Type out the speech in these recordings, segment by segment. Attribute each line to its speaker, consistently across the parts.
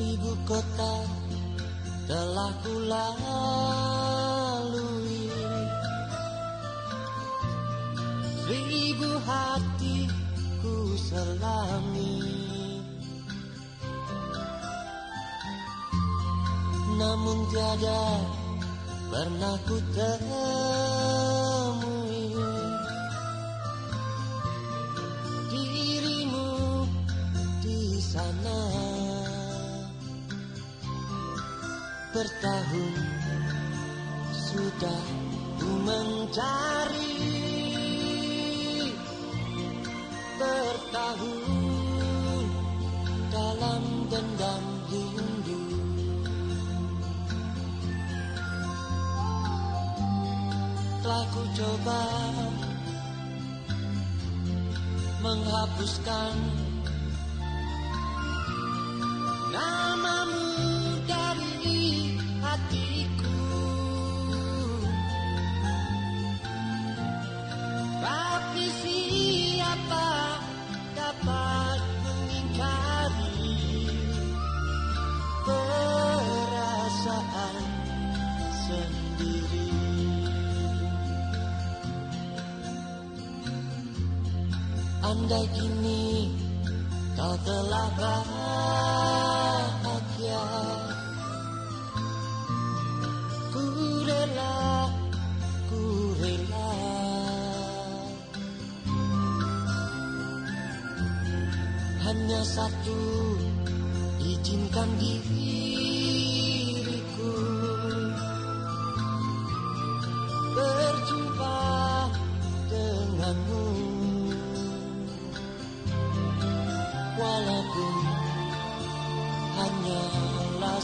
Speaker 1: Seribu kota telah kulalui. Seribu hati ku selami. Namun tiada pernah ku temui Bertahun sudah ku mencari. Bertahun dalam dendam rindu. Telah ku coba menghapuskan Andai kini kau telah bahagia. Ku rela, ku rela. Hanya satu izinkan diriku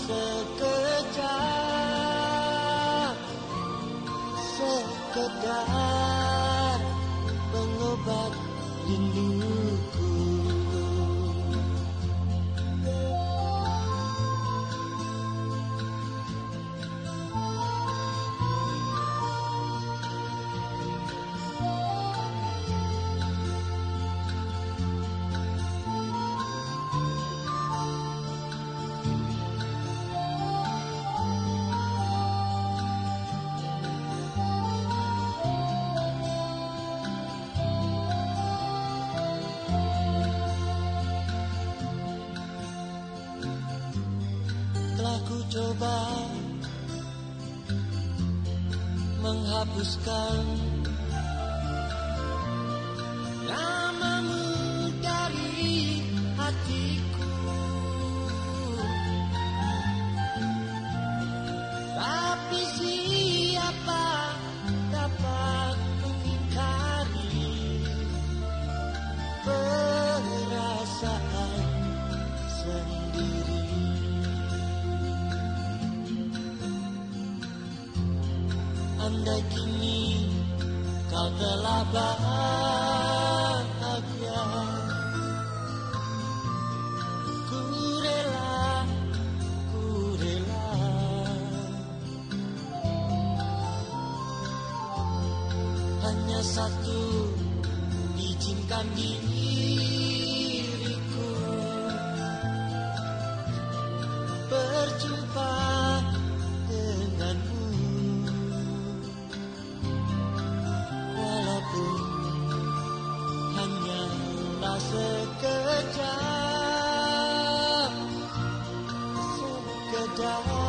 Speaker 1: خلق menghapuskan Andai kini kau telah bahagia. Ku rela, ku rela. Hanya satu izinkan diriku sekejap sekejap